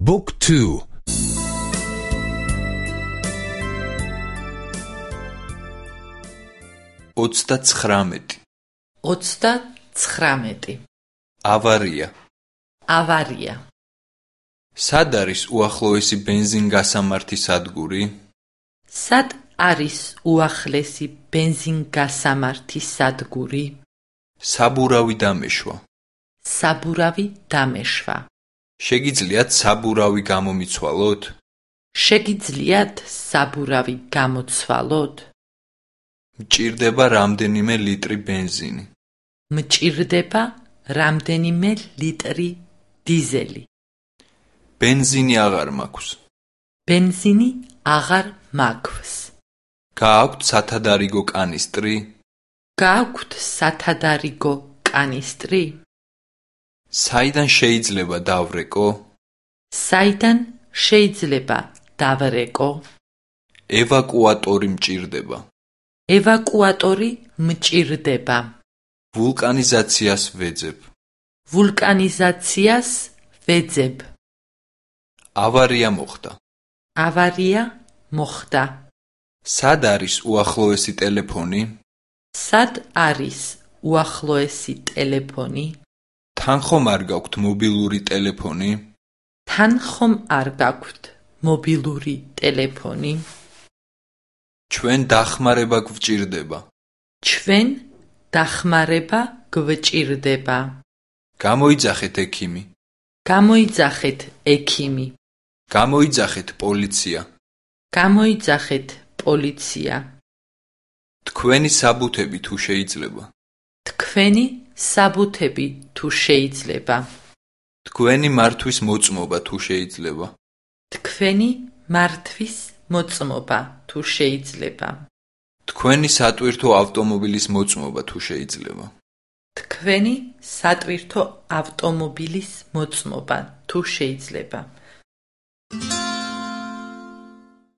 Book 2 39 39 ავარია. ავარია. სად არის უახლოესი ბენზინგასამართი სადგური? სად არის უახლესი ბენზინგასამართი სადგური? საბურავი დამეშვა. საბურავი დამეშვა შეგიძლიათ საბურავი გამომიცვალოთ. შეგიძლიათ საბურავი გამოცვალოთ. მჭირდება რამდენიმე ლიტრი ბენზინი. მჭირდება რამდენიმე ლიტრი დიზელი. ბენზინი აღარ მაქვს. ბენზინი აღარ მაქვს. გააქვთ სათადარიგო კანისტრი. გააქვთ სათადარიგო კანისტრი საიდან შეიძლება დავრეკო? საიდან შეიძლება დავრეკო? ევაკუატორი მჭირდება. ევაკუატორი მჭირდება. ვულკანიზაციას ვეძებ. ვულკანიზაციას ვეძებ. ავარია მოხდა. ავარია მოხდა. სად არის უახლოესი ტელეფონი? სად არის უახლოესი ტელეფონი თან ხომ არ გაქვთ მობილური ტელეფონი? თან ხომ არ გაქვთ მობილური ტელეფონი. ჩვენ დახმარება გვჭირდება. ჩვენ დახმარება გვჭირდება. გამოიძახეთ ექიმი. გამოიძახეთ ექიმი. გამოიძახეთ პოლიცია. გამოიძახეთ პოლიცია. თქვენი საბუთები თუ შეიძლება თქვენი საბუთები თუ შეიძლება? თქვენი მართვის მოწმობა თუ შეიძლება? თქვენი მართვის მოწმობა თუ შეიძლება? თქვენი სატვირთო ავტომობილის მოწმობა თუ შეიძლება? თქვენი სატვირთო ავტომობილის მოწმობა თუ შეიძლება